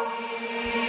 Saan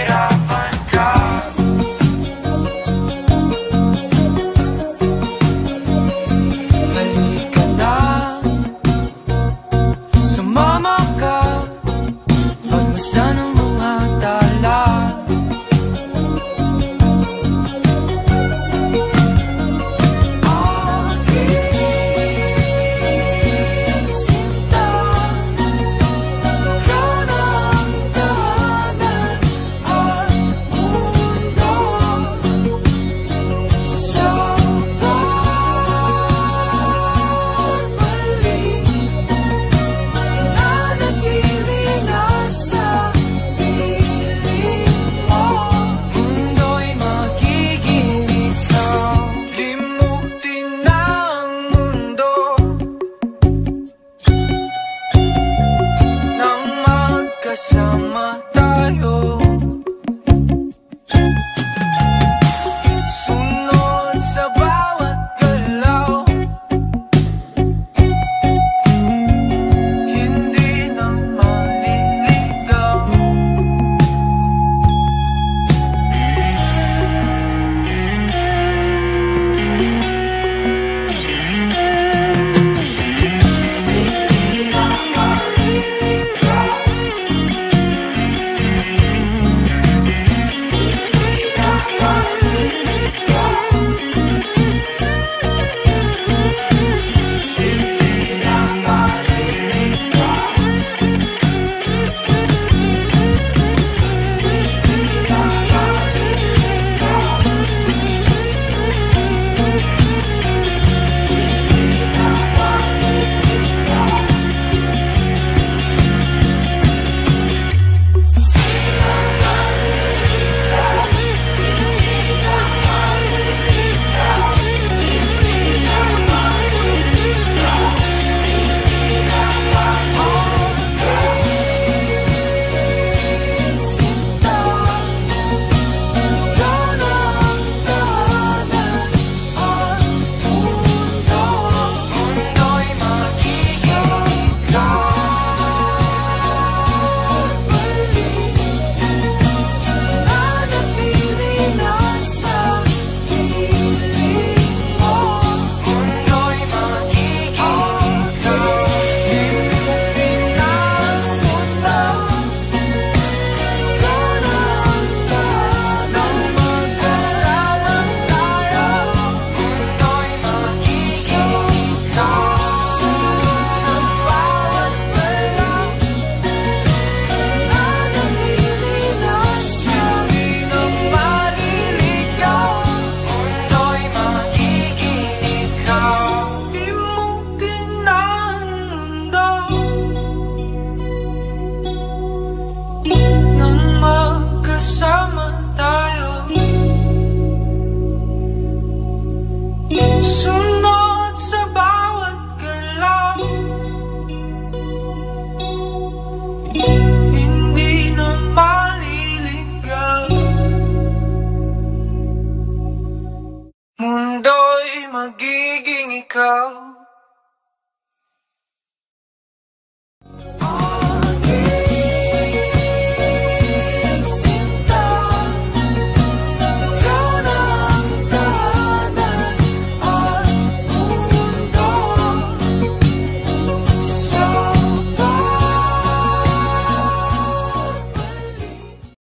it off. Summer. Girl.